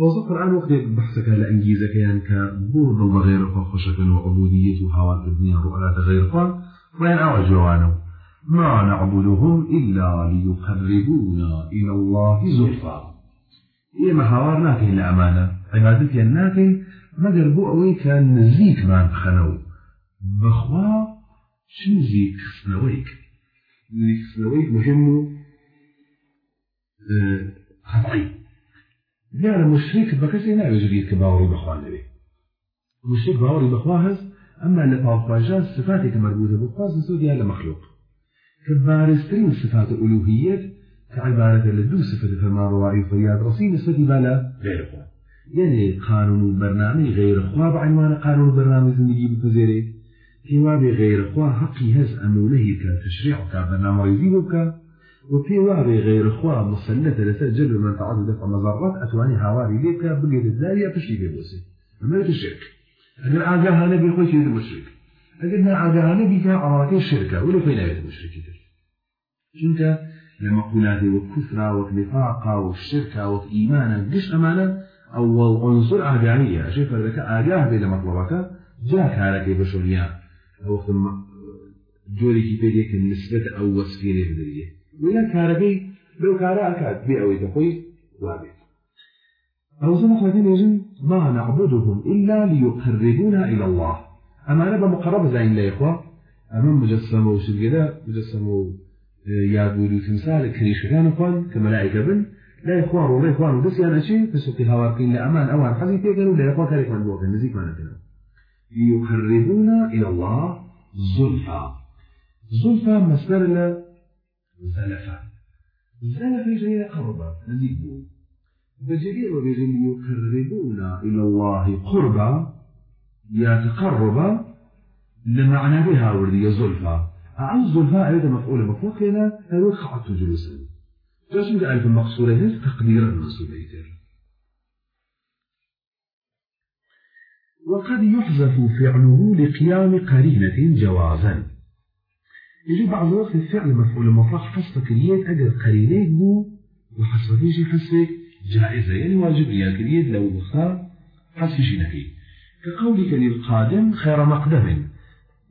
وەزە قورآن وەختێک بەحسەکە لە ئەنگیزەکەیان کە بۆ دڵ بە غێرەخوا خۆشەکەن و عبودیت و هاواکردنیان ڕوئلاتە غێرخوا ما نعبدهم إلا ليقربونا إلى الله زلفى. ئێمە هاوار ناکەین لە ئەمانە عیبادەتیان ناکەین مەگەر بۆ ئەوەی کە نزیکمان و بەخوا چ نزیک خستنەوەیک نزیک خستنەوەی مهم و دیارە مشریک بە کەسێ ناوێژریت کە باوەڕی بەخوا لەوێ مشریک باوەڕی بەخوا هەست ئەمما لە پاڵخواژان صفاتێکە مەربوطە بە خواز سودیا لە مەخلوق کە بارزترین صفات ئولوهیت کە عیبارەتە لە دوو صفت فەرمانڕوائی فریاد ڕسی نسبەتی قانون و بەرنامەی غێرخوا بە عنوانە قانون و بەرنامەی زندگی بپەزێرێ پێوا بێ غێرخوا حەقی هەز ئەمەولەهی کە تشریع کا بەرنامەڕێزی بکە وفي واري غير إخوة مسلة لسر جلب من تعرض دفع مضارات أتواني هواري ليك بقيت الدارية بشي بيبوسي ما الشرك أجل عاقاها نبي خوش يد مشرك. أجل عاقاها نبي كان عراكي الشركة ولا فين يد مشرك شنك؟ لما قلاتي والكفرة والنفاقة والشركة والإيمانا قش أمانا أول عنصر عاقانية أشوف لك عاقاه بين مطلبك. جاك هالك بشريان ثم جوري كي بيديك النسبة أو وصفيني بدرية. ولا كاربي لو كارا أكاد بأوي تقوي وابد أو سنة خلاتين يجن ما نعبدهم إلا ليقربونا إلى الله. أما أنا بمقرب زين لا إخوة. أما مجسم وشرقدا مجسم يابود وتمثال كريش كان إخوان كملائكة بن لا إخوان ولا إخوان بس يعني شيء فسوق هواقين لأمان أوان حزي تيجنوا لا إخوة كارك من بوقت نزيك ما نتنا ليقربونا إلى الله زلفى. زلفى مصدر زلفا. زلفا جاي قربا نزيد بجريء وبجل يقربونا إلى الله قربا يتقرب لمعنى بها وردي زلفا. أعن زلفا أيضا مفعول مفوق هنا هو خعدت جلوسا جاش من ألف المقصورة هز تقديرا منصوب وقد يحذف فعله لقيام قرينة جوازا. يجي بعض الوقت الفعل مفعول مطلق حسب كريات أجر قرينيك بو وحسب فيجي حسب جائزة يعني واجب يا كريات لو بخار حسب شي نكي كقولك للقادم خير مقدم.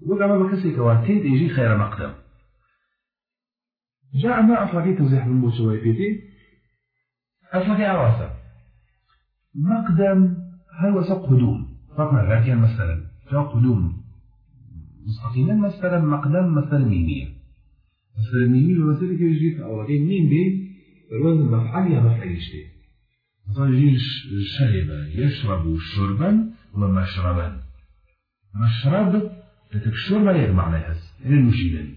وقع ما بكسي كواتيد يجي خير مقدم. جاء ما أفاقي توزيح من بوشوي بيتي أفاقي أواسا. مقدم هل وسق قدوم؟ فقنا لكن مثلا جاء قدوم. مستقيما مثلا مقدم مثلا ميمية. مثلا ميمية مثلا يجي في أولين ميم بي الوزن مفعل يا مفعل يشتي مثلا يجي شرب يشرب شربا ومشربا مشرب تتكشرب يا معنى هز يعني المشيدا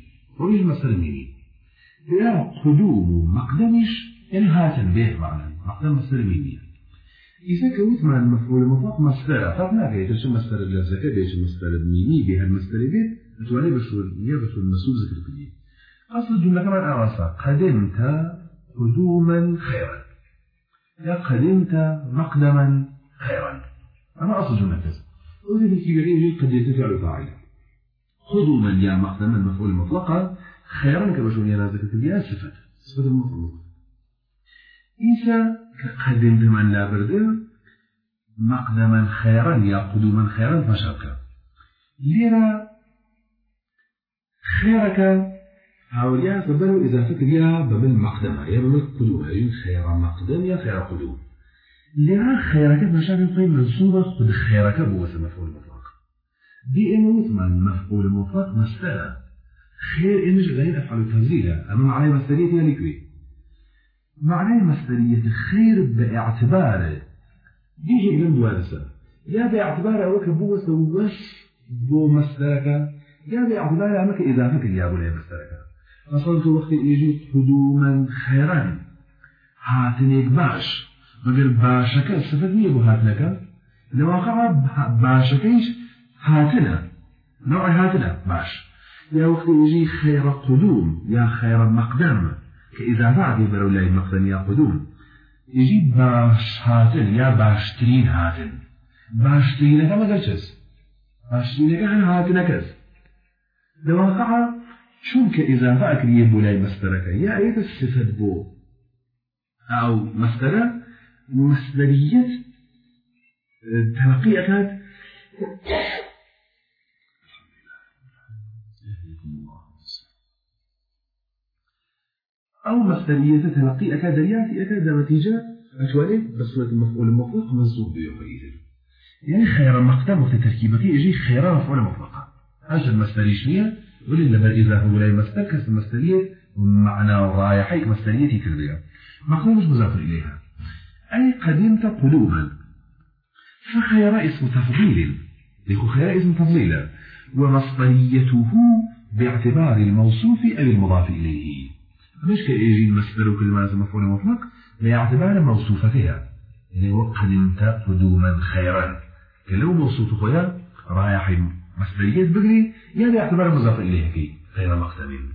ويجي مثلا ميمي لا قدوم مقدمش يعني هاتن به معنى. مقدم مثلا ميمية. إذا كوت مع المفعول المطلق مصدر فهنا كي تشو مصدر الزكاة بيش مصدر الميمي بها المصدر بيت. أتواني بشو نيابة المسؤول ذكر كلي أصل الجملة كمان أراسا قدمت قدوما خيرا. يا قدمت مقدما خيرا. أنا أصل الجملة كذا. وإذا في كبيرين قد فعل فاعل قدوما يا مقدما مفعول مطلقا خيرا كبشو نيابة ذكر كلي صفة. صفة المفعول إذا كقدم بمن لا برد. مقدما خيرا يا قدوما خيرا فشرك ليرا خيرك هاوليا إذا فكر يا بمن مقدمة يا بمن قدوم يا خير مقدم يا خير قدوم ليرا خيرك مشاكل طيب منصوبة خد خيرك بوس مفعول مطلق. دي إموت من مفعول مطلق مسألة خير إمش غير أفعل تفضيلا أما عليه مسألية لكوي. معناه مصدرية الخير باعتباره يجي من دوارسة يا باعتباره أوك بوس وش بو مصدرك يا باعتباره أمك إضافة يا أبو لي مصدرك فصلت وقت يجي قدوما خيرا هاتنيك باش. مگر باشك استفد نية بو هاتنك لواقع باشكيش هاتنا نوع هاتنا باش. يا وقت يجي خير قدوم يا خير مقدم. كإضافة برو لاي مقدم يا قدوم يجي باش هاتن يا باشترين هاتن؟ كما قلتش باشترين كما هاتن كز لواقع شون كإضافة أكريه بولاي مسترك يا أيضا الصفة بو. أو مسترة مصدرية تلقي أكاد أو مصدرية تلقي أكاد رياتي أكاد نتيجة. أشوالي بس المفعول المطلق منصوب بيوم يعني خير مقدم وقت تركيبك يجي خير مفعول مطلقا هذا المصدري شنية ولي لما إذا هو لا يمثل كس المصدرية معنى رايحيك مصدرية تربية. مقدم مش مضاف إليها. أي قدمت قلوبا. فخير اسم تفضيل. لكو خير اسم تفضيلا ومصدريته باعتبار الموصوف أو المضاف إليه. مش كيجي المصدر كلمة مفعول مطلق باعتبار موصوفتها يعني وقدمت قدوما خيرا. كلو موصوف خويا رايح مصدرية بقري يعني باعتبار مضاف إليه كي غير مقدم.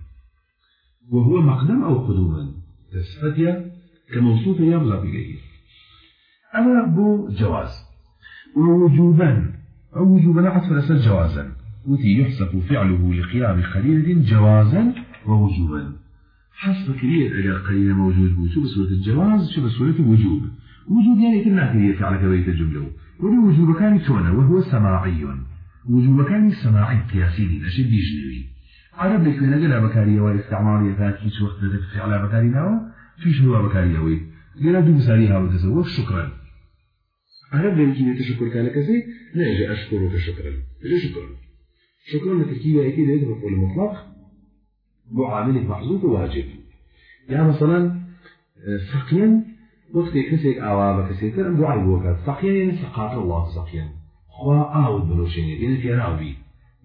وهو مقدم أو قدوما. تصفتيا كموصوف مضاف إليه. أما بو جواز. ووجوبا. أو وجوبا عطف لسل جوازا. وتي يحسب فعله لقيام خليل جوازا ووجوبا. حسب كرية أجر قليل موجود بو شو بسورة الجواز؟ شو بسورة الوجوب وجوب يعني كنا كرية فعل كبيرة الجملة. وجوب كان تونه وهو سماعي. وجوب كان سماعي قياسي أشد بيجنوي عرب لك من أجل بكارية واستعمارية ذات كيش وقت ذلك فعل بكارينا فيش هو بكارية وي؟ لنا دو مثاليها وتزوج شكرا. عرب يمكن يتشكر كان كذي لا أشكرك شكرا. شكرا. شكرا لتركيبة أكيد يجب مفعول مطلق معاملة محظوظ واجب. يعني مثلا سقيا وقت كسيك أواب كسيك أم دعاء وقت سقيا يعني سقاط الله سقيا خوا أعود بلوشين يعني في راوي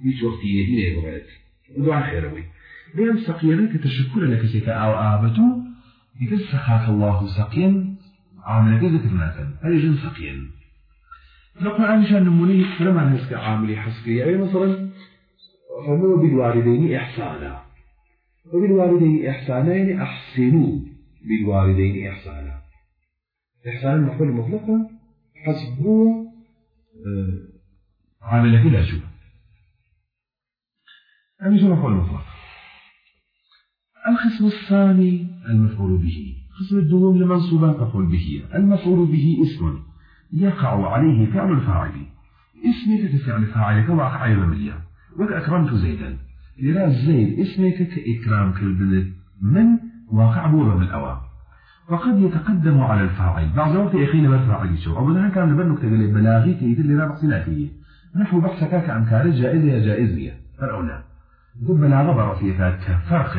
هيش وقت يدين يبغيت دعاء خيروي بيم سقيا كتشكر لكسيك أو آبتو يقول سقاط الله سقيا عامل كذا كذا هل جن سقيا القرآن شان نموني لما نسك عاملي حسكي يعني مثلا فمو بالوالدين إحسانا وبالوالدين إحسانا يعني أحسنوا. بالوالدين إحسانا. إحسانا مفعول مطلقا حسبوا آه عامل كلا شو أمي شو مفعول مطلق؟ القسم الثاني المفعول به. قسم الدموم لمنصوبات مفعول به. المفعول به اسم يقع عليه فعل الفاعل. اسمك كفعل فاعلك وأقع يوميا وأكرمت زيدا. لذا زيد اسمك كإكرام كالبنت من؟ واقع بورا من الأوام وقد يتقدم على الفاعل. بعض الوقت يخين بالفاعل شو أو ده كان نبنك تقول بلاغي كي اللي رابع سناتية نحو بحثك عن كارج جائزة جائزية. فرعنا قد بلاغة برفية كفرق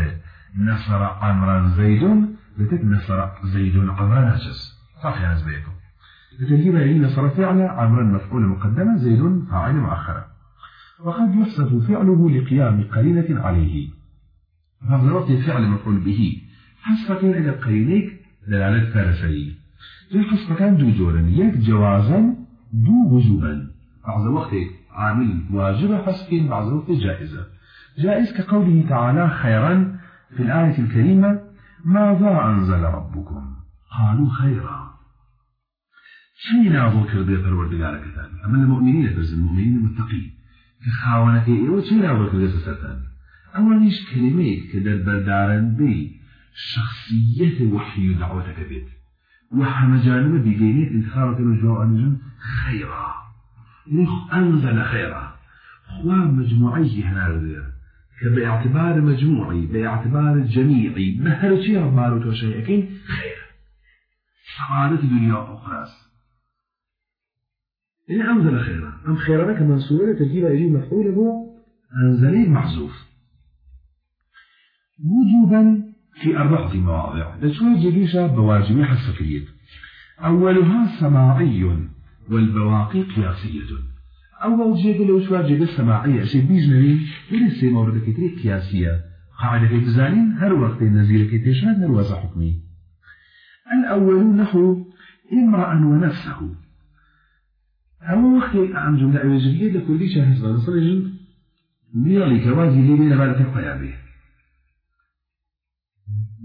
نصر عمرا زيد بتك نصر زيد عمرا نجس صح يا زبيكم بتجيب عين نصر فعل عمرا مفعول مقدما زيد فاعل مؤخرا. وقد يحسب فعله لقيام قرينة عليه. الوقت فعل مفعول به. حسب كان إلى قرينيك دلالة فارسي. زي حسب كان دو جورا يك جوازا دو وجوبا. بعض الوقت عامل واجب حسب بعض الوقت جائزة. جائز كقوله تعالى خيرا في الآية الكريمة ماذا أنزل ربكم؟ قالوا خيرا. شيء نعظو كردية پروردگار كتان أما المؤمنين بس المؤمنين المتقين. كخاونة إيوة شيء نعظو كردية ستان أوليش كلمة كدر بردارن بي شخصية وحي دعوتك بيت وحما جانب بيجينية انتخابة الوجوه أنجم خيرا نخ أنزل خيرا خوا مجموعي هنا كباعتبار مجموعي باعتبار جميعي بهر شيء ربارو توشي أكين خير سعادة دنيا وأخرى إن أنزل خيرا أم خيرا كمنصوبة تركيب يجي مفعول هو أنزلي محذوف. وجوبا في أربعة مواضع. لشوية جديشة بواجب حسكرية أولها سماعي والبواقي قياسية. أول شيء لو شوية جديد سماعية شيء بيجنبي ولسه مورد كتير قياسية. قاعدة في بزانين هر وقت النزيل كتيشان هر وزا حكمي. الأول نحو امرأ ونفسه. أما وقت عن جملة أوجبية لكل شيء حسب نصر جن ميالي كوازي لي بين بعد تقوى به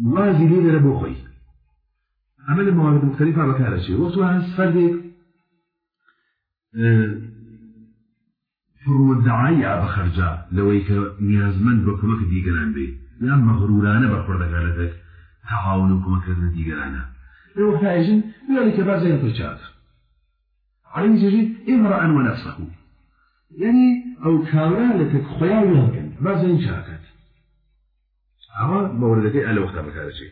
وازي لي بين بوخي عمل الموارد مختلفة بكارة شيء وقتها فرق فرو الدعاية بخرجا لويك نيازمن بكمك ديگران بي يا مغرورانه بخورد قالتك تعاونكم كذا ديگرانه وقت عيجن ذلك بعد زي الفرشات عليه تجي امرأ ونفسه. يعني أو كامرا لتك خيال يمكن بعد زي شاكت. أما موردك ألا وقت هذا الشيء.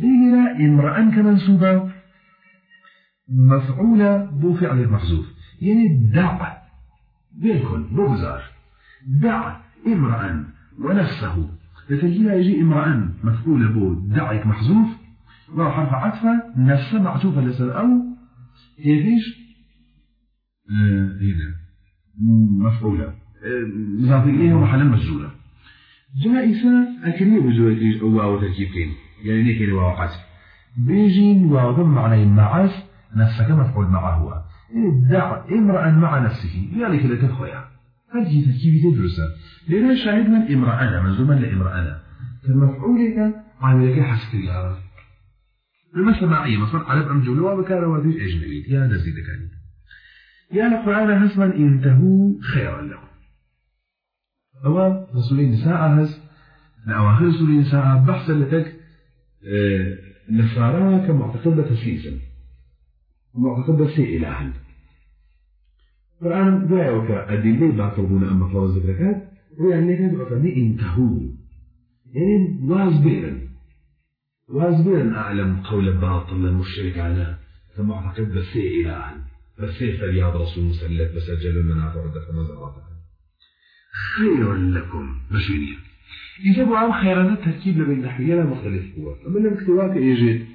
دينا امرأ كمنسوبة مفعولة بو فعل المحذوف يعني دع. بيكون بوزار دع امرأ ونفسه. فتجينا يجي امرأ مفعولة بو دعك محذوف وحرف حرف عطفة نفسة معطوفة لسر أو هنا مفعولة. آه مضاف إليه ومحل مجزولة جائزة أكريه بجوة أو أو تركيبين يعني نيكي واقعات بيجين وضم معنى معاس نفسك مفعول معه. هو دع امرأ مع نفسه. ذلك لا تخويا هذه تركيبة تدرسة لأن شاهد من امرأنا منزوما لامرأنا. فالمفعول عاملك حسب يا المثل معي مصر على أم جملة وبكار وذيش أجنبي يا نزيد كان يا القرآن هسما انتهوا خيرا لكم. أما رسولين نساء هز لأواخر رسولين نساء بحثا لتك آه نصارى كمعتقد تسليسا معتقد سي إلها القرآن دعوك أدلة باطلون أما فوز ذكركات ويعني لك دعوك انتهوا يعني واز وازبيرا أعلم قول باطل المشرك على فمعتقد بس إلها بس فليهض رسول مسلك بس أجل المناف وردك مزاراتك خيرا لكم مشينيا إذا بعض خيرا التركيب لبين نحوية مختلف هو. أما لم اكتواك يجد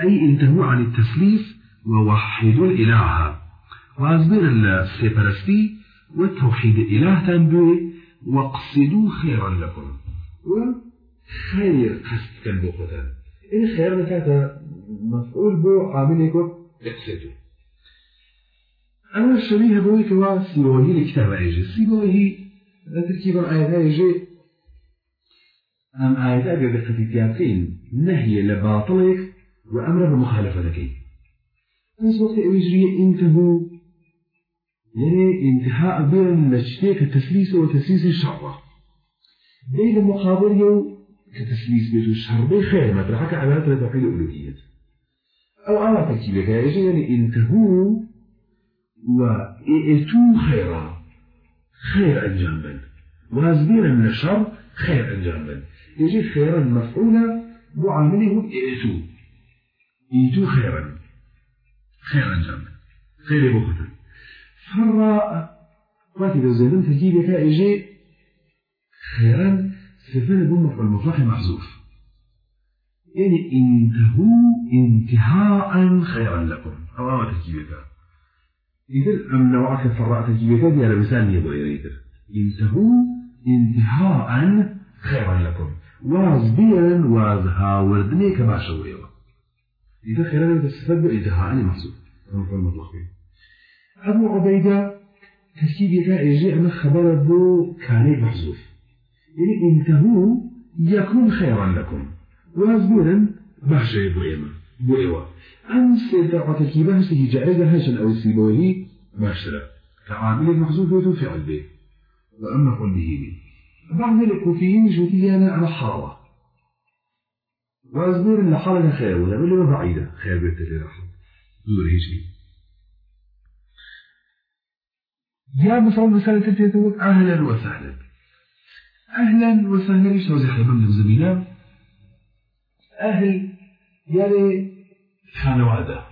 أي انتهوا عن التسليف ووحدوا الإله. وأصبر السيبرستي والتوحيد إله تنبوي واقصدوا خيرا لكم. خير قصد كان بو خدان إن خير نكاتا مفعول بو عامل اقصدوا أنا الشبيه بوي كوا سيبوهي لكتاب أيجي. سيبوهي تركيبا آيات أيجي. أم آيات أبي بقتتياتين نهي لباطلك وأمر بمخالفة لكي أنس وقت أوجري انتهوا يعني انتهاء بين لشتيك التسليس وتسليس الشعوة بين المقابل يو كتسليس بيت الشر بي خير ما ترحك على توحيد الألوهية أو على تركيبك يعني انتهوا وإئتوا خيرا. خير أنجاما وازبيرا من الشر خير أنجاما يجي خيرا مفعولا وعامله إئتوا إيتوا خيرا. خيرا أنجاما خير بختا فالراء وقت الزيدان تركيبك يجي خيرا صفة بمفعول مطلق محذوف. يعني إنتهوا انتهاء خيرا لكم. أو أما تركيبك إذا أم نوعك فرعت جيبك دي على مثال يبغى انتهوا انتهاء خيرا لكم. واز وازها وردني كما شويوا إذا خيرا لك تستفاد بإنتهاء محسوب. مفعول مطلق أبو عبيدة تركيبك يجي أما خبر بو كان محذوف. يعني انتهوا يكون خيرا لكم. واز باشا يبغى بوئوا أم سيدرع تركيبه سيجي جائزة هاشن أو السيبوهي باشرة كعامل المحذوف فعل به وأما قل به بي بعض الكوفيين جوتي أنا على حارة وأزدور إن حالة خير ولا ولا بعيدة. خير بيت اللي راح. زور هيجي. يا مثلا مسألة تتوت أهلا وسهلا. أهلا وسهلا. إيش توزيح حبم الزميلة أهل يعني خانواده.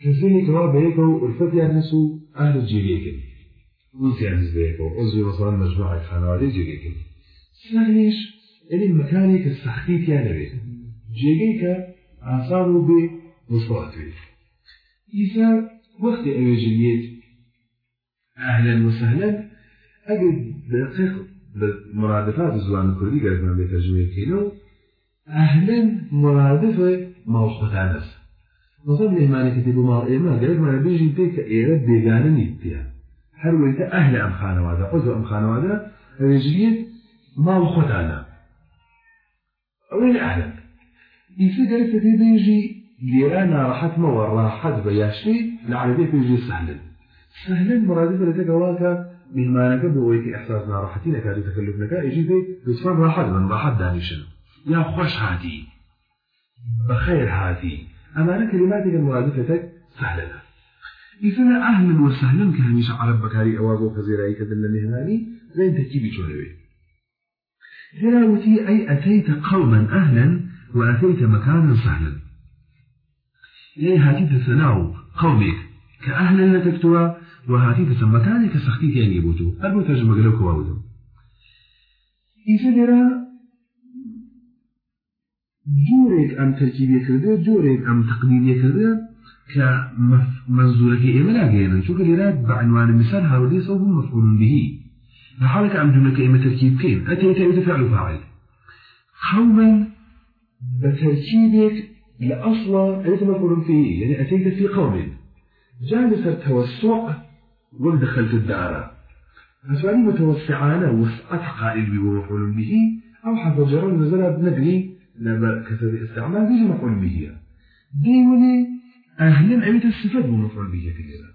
كسيني كوا بيكو الفتيا نسو أهل جيريكن. ونسي عزيز بيكو. عزوي مثلا مجموعة خانواده جيريكن. ثانيش إلي مكاني كالسخطيت يعني بيت جيريكا آثاره بي مصطلح بيت إذا وقت أوجيليت أهلا وسهلا. أجد دقيق مرادفات الزوان الكردي قالت ما بيترجمة كيلو أهلا مرادفة موقف عنس مثلا مهمانة كتبوا مع إيمان قالت ما بيجي بيك إيراد بيجانا نيتيا هل وانت أهل أم خانوادا عضو أم خانوادا رجلية ما وخد أنا وين أهلا. إذا قالت في بيجي ليرانا راحت ما وراحت بياشي العربية بيجي سهلا سهلا مرادفة لتقواك مهمانك بويك إحساسنا راحتي لك هذا تكلفنك يجي بيك بصفر راحت من راحت دانيشن يا خوش هادي. بخير هاتي أما كلماتك المرادفتك سهلة. إذا أهلا وسهلا كهميش عرب بكاري أوابو خزيرائي كدل مهناني زي تكيبي شولوي هراوتي أي أتيت قوما أهلا وأتيت مكانا سهلا. يعني هاتي تسناو قومك. كأهلا لتكتوا وهاتي تسمكاني كسختي تاني بوتو. أربو ترجمة قلوك واودو. إذا جورك أم تركيبية كردير جورك أم تقنينية كردير كمنزولك إيما لا جينا شو كليرات بعنوان مثال هاولي صوب مفعول به. لحالك أم جملة إيما تركيب كين أتيت أتيت فعل فاعل قوما بتركيبك لأصلا أنت مفعول فيه يعني أتيت في قوم. جالس التوسع ودخلت الدار فسؤالي متوسعان وسعت قائل بمفعول به أو حذف جر نزل بنقلي لما كسر استعمال بيجي مفعول به. ديولي أهلا أبيت الصفة بمفعول به كثيرا.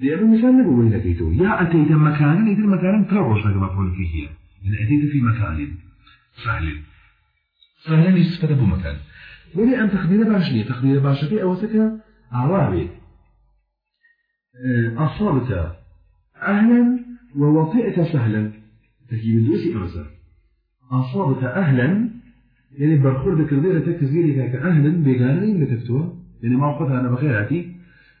لأنه مثال نبو وين لقيته يا أتيت مكانا إذا مكانا تروش لك مفعول به. يعني أتيت في مكان سهل. سهلا يستفاد بمكان ولي أن تخدير باشني تخدير باشتي أو سكا عوامل أصابت. أهلا ووطئت سهلا. تجيب دوسي أمسا أصابت أهلا يعني برخور ذكر تكزيري كاك أهلا بيغاني لتكتوها يعني ما وقتها أنا بخيراتي.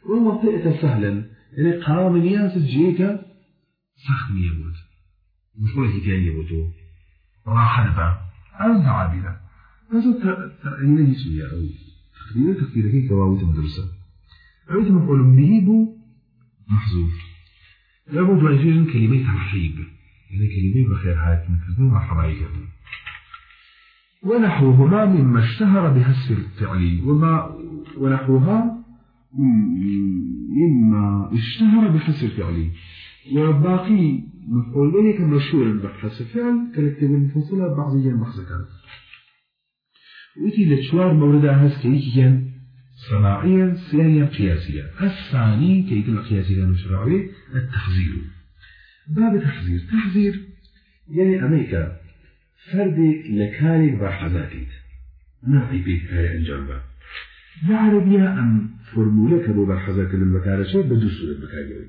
ووطئت سهلا. يعني قرام نياس جيكا سخت يموت. مش ولا هيتيان يموتو راحة نبا أنت عابدة. هذا ترأينا يسويا أو تقدير كي كواوت مدرسة. عود مفعول به محذوف لابد أن يوجد كلمة ترحيب. يعني كلمة بخير هات من كذا مرحبا ونحوهما مما اشتهر بها الفعل وما ونحوها مما اشتهر بحس الفعل وباقي مفعولين كمشهور بحس الفعل كالكتب المفصلة بعضيا محزكا وتي لتشوار موردها هس كيكيا صناعيا ثانيا قياسيا. الثاني كيك القياسي المشروعي التحذير. باب تحذير تحذير يعني أمريكا. فردك لكارك بحذاتيت نعي بيت هاي الجنبة العربية أم فرمولة كبو بحذاك للمكارشة بدو سورة بكاريوي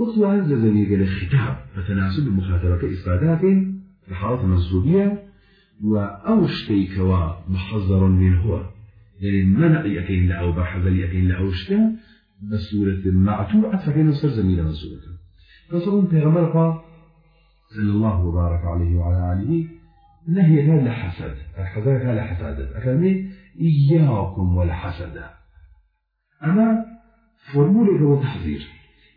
وقت عن زميل قال الخطاب فتناسب المخاطبة إفادات في حالة منصوبية وأوشتي كوا محذر من هو يعني منع يكين لأو بحذر يكين لأوشتا بسورة معتوعة فكين نصر زميل منصوبة فصلون پیغمبر صلى الله وبارك عليه وعلى آله. نهي هذا لحسد. الحسد هذا حسادة أفهمي؟ إياكم والحسد. أما فرمولة هو تحذير.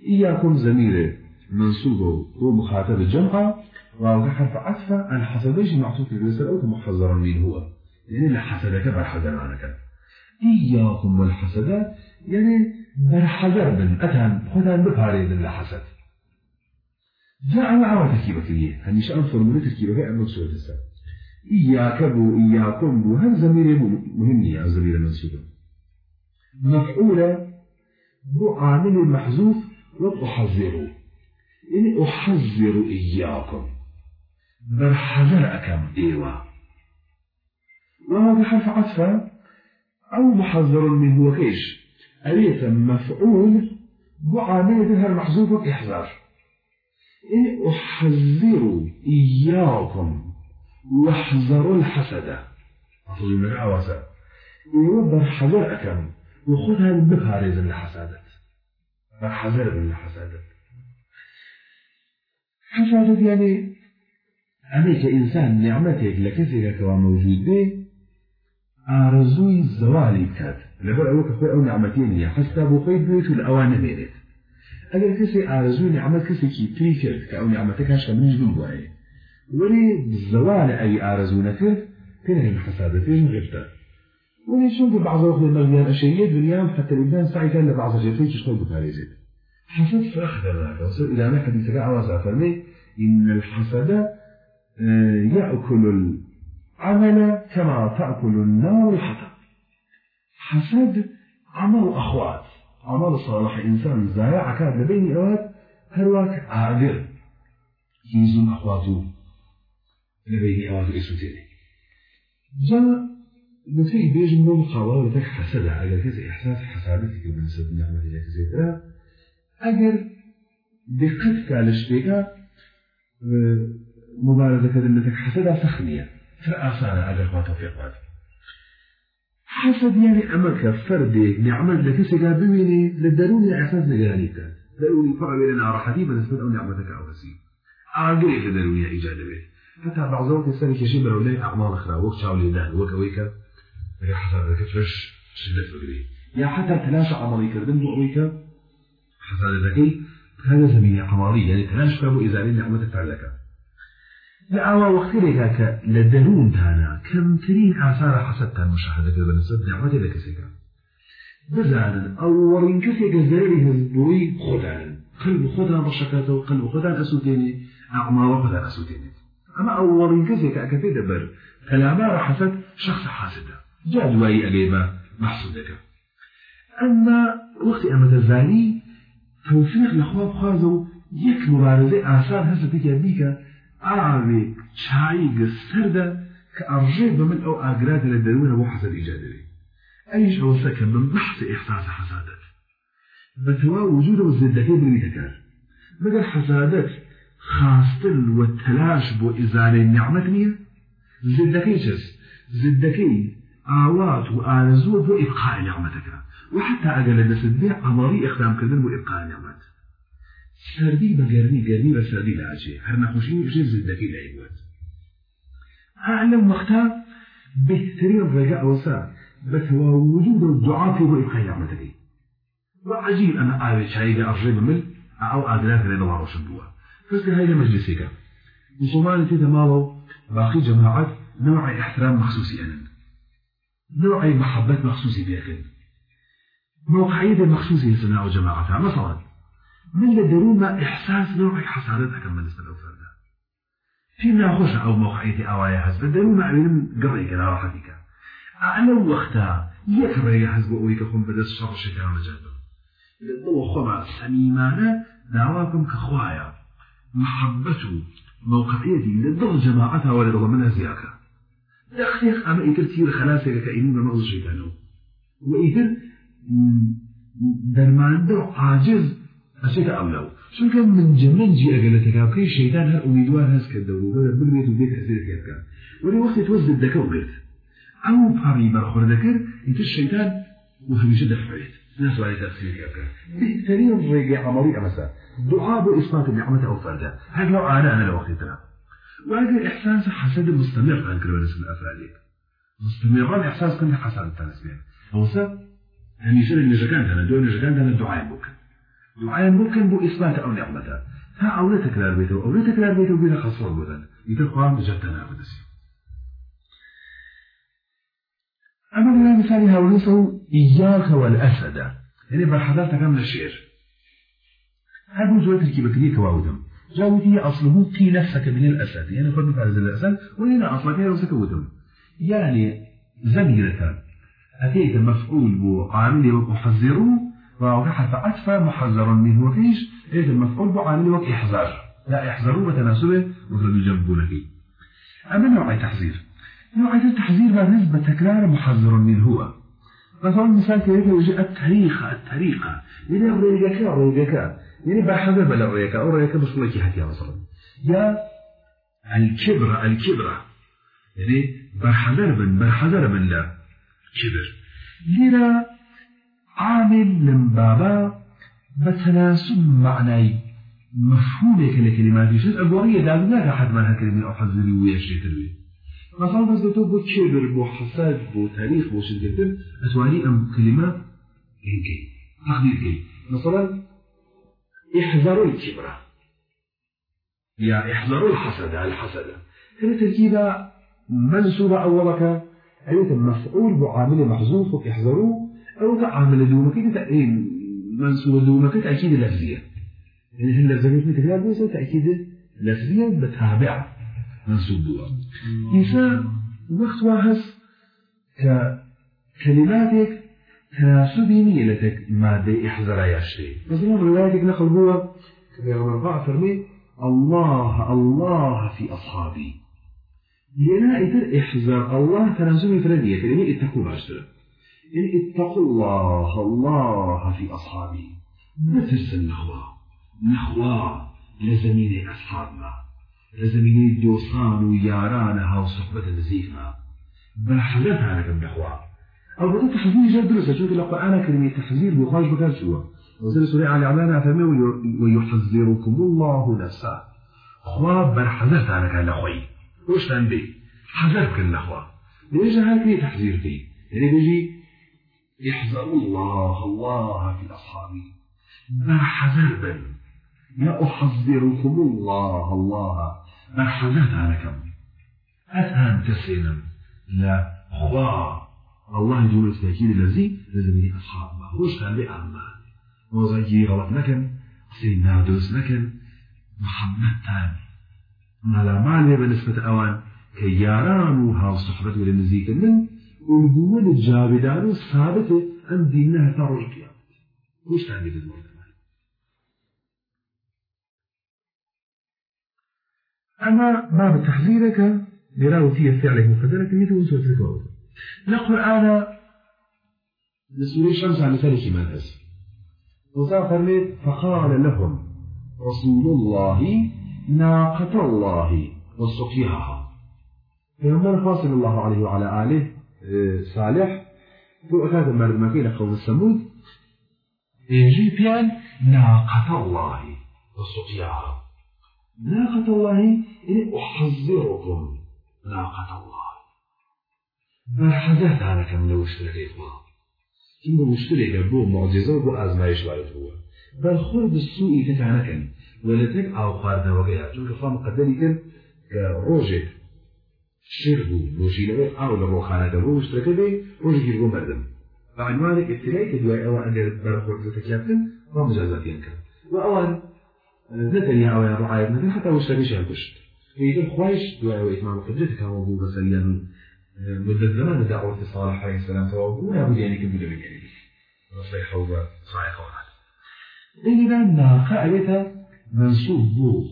إياكم زميلة منصوبة ومخاطب الجمعة. وهو حرف عطف الحسد ليش معطوف الرسالة أو محذرا من هو. يعني لحسدك برحذر عنك. إياكم والحسد. يعني برحذر من أتهم. خذها بفاري من على تركيبة ليه هنيش أنفر من تركيبة أما سورة السابق إياك بو إياكم بو. هم زمير مهم يا زمير منسوبة مفعولة بو عامل محذوف وأحذره يعني أحذر إياكم. برحذر أكم إيوا. وهذا حرف عطفة أو محذر منه. وكيش؟ أليس مفعول بو عامل ذهر محذوف إحذار أحذر إياكم واحذروا الحسد. أقول من عواسة يوبر حذر أكم وخذها بفارز الحسادة حذر من الحسادة حسادة يعني أنا إنسان نعمتك لكثيرك وموجود به آرزوي الزوالي أوك أخوي أو نعمتين هي حستا بخيت بيت الأوان ميرت أجل كسي آرزوي نعمت كسي كي تريكت كأو نعمتك هشتا من جدوم بواهي ولي بالزوال أي آرزونته تنهي الحسادة فيه غيرته ولي شنو بعض الوقت المغنيان أشياء دنيا حتى الإنسان سعي كان لبعض الشيء شنو بكاريزي حسد فأخذ ذاك وصل إلى ما حديثك عواسا فرمي إن الحسد آه، يأكل العمل كما تأكل النار الحطب حسد عمل أخوات. عمل صالح إنسان زايع كاد لبين أوات هلواك عادر يزن أخواته لبين أواد إسوتيني. جاء نفسي بيجي من مقاومة لك حسد على كذا إحساس حسادتك بالنسبة لنعمة لك زيتها أجر دقتك على الشبيكة مبارزة كذا إنك حسدها سخنية فأصانا أجر ما توفيق بعد حسد يعني أمرك فردي نعمة لك سجا بويني للدروني إحساس نجانيك دروني فرع بيننا راحتي بالنسبة أو نعمتك أو نسيب. أعقلي في دروني إيجاد بيت حتى بعض الوقت الإنسان كشي برولاي أعمال أخرى؟ وقت شاولي دهن وك أويك يا حسد ذلك فرش شدة بقري يا حتى تلاشى عملي كردن أويك حسد ذكي هذا زميني عملي يعني تلاش كابو إزالي نعمتك تعلك لأوا وقت لك لدرون دانا كم ترين آثار حسدتها المشاهدة بالنسبة نعمتي لك سيكا بزانا. أولين كسيك الزرري هزبوي خدانا قلب خدان بشكاته وقلب خدان أسوتيني أعمال خدان أسوتيني أما أولين كسيك أكفي دبر. كلاما حسد شخص حاسده جاء دواي أجيبا محسودك. أما وقت أما تزاني توفيق لخواب خازو يك مبارزة آثار هسه تكي بيك أعري شاي قسرده كأرجي بمن أو أقراد للدرون أبو حسد إيجادي أيش أو سكن من بحث إحساس حسادت بتوا وجود وزدكي بالمتكار بدل حسادت خاصتل والتلاش بو إزالة النعمة مية زدكي جز زدكي آوات وآرزوه بو إبقاء نعمتك وحتى أقل النسبة عمري إخدام كذن بو نعمت سردي بقرني قرني بسردي لاجي هر نخوشين إجي زدكي لعيبوات أعلم وقتها بهترين رجاء وسا بس هو وجود الدعاء في بو إبقاء نعمتك وعجيب أنا آوي شايقة أرجي بمل أو أدلاك لنا الله رشبوها فسك هاي مجلسك مسلمان تتمالوا باقي جماعات نوع احترام مخصوصي أنا نوع محبة مخصوصي بيكن موقعية مخصوصي سنة جماعتها مثلا من لدرون ما إحساس نوع حصارتها كم بالنسبة لأفرادها في ناخوش أو موقعية أوايا حسب درون ما أمين قريك لا راحتك أعلم وقتها يكرر حسب أويك خم بدس شر شكرا مجاده للضوء خمع سميمانة دعواكم كخوايا. محبته موقعيتي للضوء جماعتها ولضوء منها زياكا دقيق أما إيتر تير خلاصة كأنين بمغز شيطانه وإيتر درمان دو عاجز أشيك أولو شو كان من جمن جي أقلتك أو كي شيطان هر أميدوار هز كدو وبدا بقريت وبيت أسير كيف ولي وقت توزد الدكا وقلت أو باري برخور ذكر إنت الشيطان وفي شدة حريت ناس وعلي تأثير كيف بهترين ريقي عمري أمسا دعاء بإثبات النعمة أو فردا هذا لو أنا أنا لو أخذتها وهذا الإحساس حسد مستمر عن كل اسم الأفعال مستمرا إحساس كنت حسد التنسبين هو سب دون النجكان أنا دعاء ممكن دعاء ممكن بو إثبات أو نعمته ها أولى تكرار بيته أولى تكرار بيته بلا خصوص بودن يتلقى جتنا بدسي أما لنا مثال هاوليسه إياك والأسد. يعني بالحضارة كامل الشعر. هذا زوجة الكيبكري كواودم. جاوتي أصله قي نفسك من الأسد. يعني قد نفعل الأسد وهنا أصلك نفسك ودم. يعني زميرة أتيت مفعول بعامل وحذره وحرف عطف محذر منه. وكيش أتيت المفعول بعامل وإحذار لا إحذروا وتناسبه وفلو يجنبوا لك أما نوع تحذير. نوع التحذير بالنسبة تكرار محذر منه. هو مثلا مثال كيف يجي الطريقة الطريقة يعني أريدك أريدك يعني بلا أريدك أريدك بس لك هاتيا مثلا يا الكبرى الكبرى يعني بحذر من بحذر من لا. كبر. لذا عامل من بابا بتناسب معنى مفهومك لكلمات يشد أقوارية دابنا حتما هكلمة أو حذري ويشتري تروي. مثلا بس تو بو كبر بو حسد بو تاريخ بو شدتر أتواني أم كلمة إنكي تقدير كي. مثلا احذروا الكبر يا احذروا الحسد الحسد. هنا تركيبة منسوبة أولك؟ أيضا مفعول بعامل محذوف احذروا أو عامل دومك إيه منسوب دومك تأكيد لفظية. يعني هلا زميلتي تكلم بس تأكيد لفظية بتابعة منسوب دوا إنسان وقت واحس ككلماتك تناسبي نيلتك مادة إحزر يشتي مثلا روايتك نقل هو كما يقول فرمي الله الله في أصحابي. لنا إتر إحذر الله تنازل فردية يعني اتقوا باشتر يعني اتقوا الله الله في أصحابه. بترس النخوة نخوة لزمين أصحابنا. لزمين دوسان ويارانها وصحبة نزيفنا بحذرها لكم نخوة أو بدأت تحذير جد درسة شوف القرآن كلمة تحذير بخارج بكار شو وزير سورة على عملنا فهمي ويحذركم الله نفسه. خواب عنك على خوي وش تنبي حذر كل نخوة ليش هاي تحذير فيه يعني بيجي يحذر الله الله في أصحابي برحذر بن يا أحذركم الله الله. برحذرت عنكم أتهم تسلم لا خواه الله يقول التأكيد الذي لازم أصحاب. ما هوش تنبي أعمال وزي غلط لكن سيدنا دوس لكن محمد تاني. على معنى بالنسبة أوان. كياران وها صحبة ولا نزيك من ونقول الجابدان الثابتة أن دينها تروج القيامة وش تعني بالمرة أما باب تحذيرك لراو فيه فعلك مقدرك يتون سوى تلك القرآن نسوري الشمس عن مثال كمان هز وزا فقال لهم رسول الله ناقة الله وسقياها فيوم الله عليه وعلى آله صالح تو أكاد مرد مكين قوم السمود؟ يجي بيان ناقة الله. وسقياها ناقة الله إني أحذركم. ناقة الله. حدث عنك من وشترك إخوة إنه مشترك بو معجزة بو أزمائش وارد هو. بل خود السوء تتعنكن ولتك أو خارنا وغيها چونك خام قدري كن كروجك. شربو نوشينه أو لروخانة بو مشترك بي روجك يبو مردم. فعنوانك ابتلاء كدواء أو أن برخورد تكيابتن ومجازات ينكر وأوان نتنيا أو يا رعاية مثل حتى مشتركش ينكشت في خوايش دواء إتمام قدرتك هو بو مثلا مدة زمان دعوة صالح عليه السلام توابو يا بودي يعني كبيرة بكريم نصيحة وصاعقة وعاد إذا ناقة أيتها منصوب بو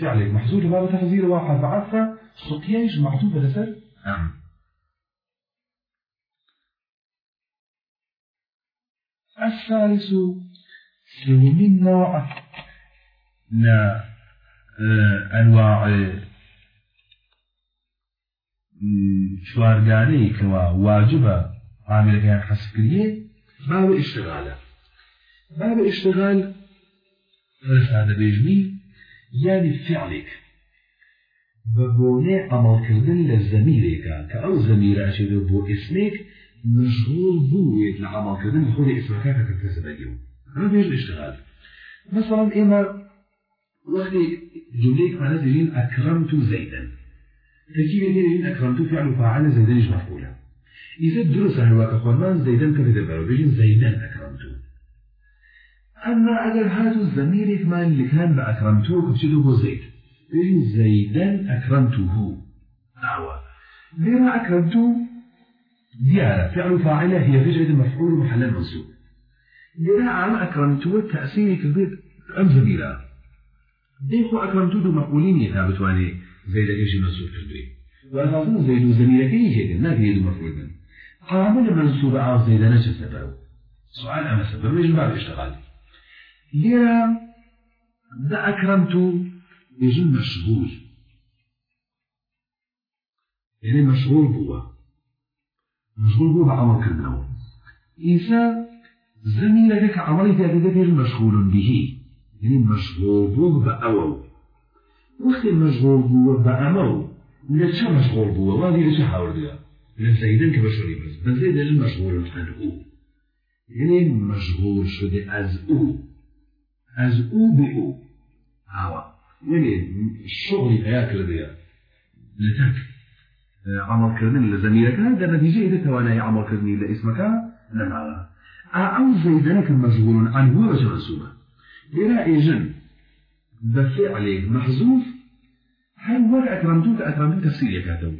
فعل محذوف باب تحذير واحد بعثة سقياش معطوفة لسر نعم الثالث سو من نوع آه، أنواع شوارگانەی کەوا واجبە عاملەکەیان حەسب کردیە باب اشتغالە باب اشتغال هذا بيجني يعني فعلك ببوني عمل كردن لزميرك كأو زمير أشد بو اسمك مشغول بو العمل كردن بخود اسمك كتكتسب اليوم هذا بيج الاشتغال مثلا إما وقت جمليك معنى تجين أكرمت زيدا تجيب يجين أكرمت فعل فاعل زيدا مفعولا إذا درس هو كقرمان زيدا كفي دبر بيجين زيدا أكرمته أما أجل هذا الزمير إكمال اللي كان بأكرمته كبشده زيد بيجي زيدا أكرمته. دعوة لما أكرمته ديارة فعل فاعلة هي فجأة مفعول محل منصوب. لما عم أكرمته التأثير في البيت أم زميرة ديخو أكرمته دو مفعولين يثابت واني زيد يجي منصوب البيت. وأساسا زيد زميرة كي يجي ما في يدو مفعول. من عامل منصوب عاوز زيد نجس سبب سؤال أما سبب يجب بعد اشتغال؟ ليرة ده أكرمت يجي مشغول. يعني مشغول بوا مشغول بوا بعمل كردنه إذا زميلك عملي ذلك يجي مشغول به. يعني مشغول بوا بأول وقت مشغول بوا بأمو لشا مشغول بوا وهذه لشا حاول ديها لزيدا كبشري بس بل زيدا المشغول عنه يعني مشغول شده از أو. از أو به أو هوا يعني الشغل هياكل بيا لتك عمل كردن لزميلك هذا نتيجة إذا تواني عمل كردني لاسمك لما أو زيدنك المشغول عنه وجه منسوبة بلا إيجن بفعل محذوف. هل ور أكرمتك أكرمتك تفسير كاتو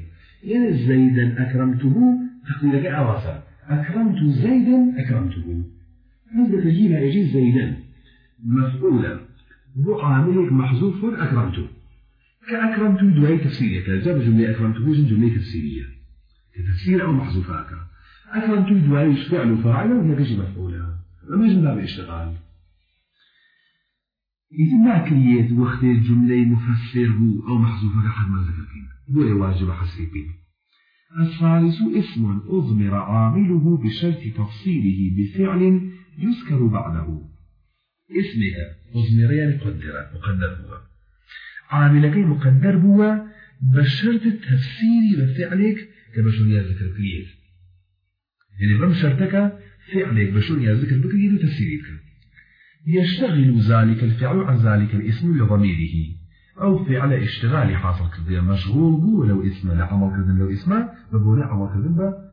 يعني زيدا أكرمته تقول لك أواسا أكرمت زيدا أكرمته. هذا تجيب يجي زيدا؟ مفعولا. بو عاملك محذوف أكرمته. كأكرمت دعاء تفسيرية كجاب جملة أكرمت بيجن جملة تفسيرية. كتفسير أو محذوفاك أكرمت دعاء فعل فاعل مفعولها لما يجي باب اشتغال إذا ما كريت وقت الجملة مفسر بو أو محذوفة حد ما ذكرتين؟ هو واجب حسيبين الثالث اسم أضمر عامله بشرط تفصيله بفعل يذكر بعده. اسمك أضمر يعني قدر مقدر هو. عاملك مقدر هو بشرط التفسير بفعلك كبشرية ذكر كريت يعني بم شرطك فعلك بشرية ذكر بكريت وتفسيرك. يشتغل ذلك الفعل عن ذلك الاسم لضميره أو فعل اشتغال حاصل كذا مشغول بو لو اسمه لعمل كذا لو اسمه بقول عمل كذا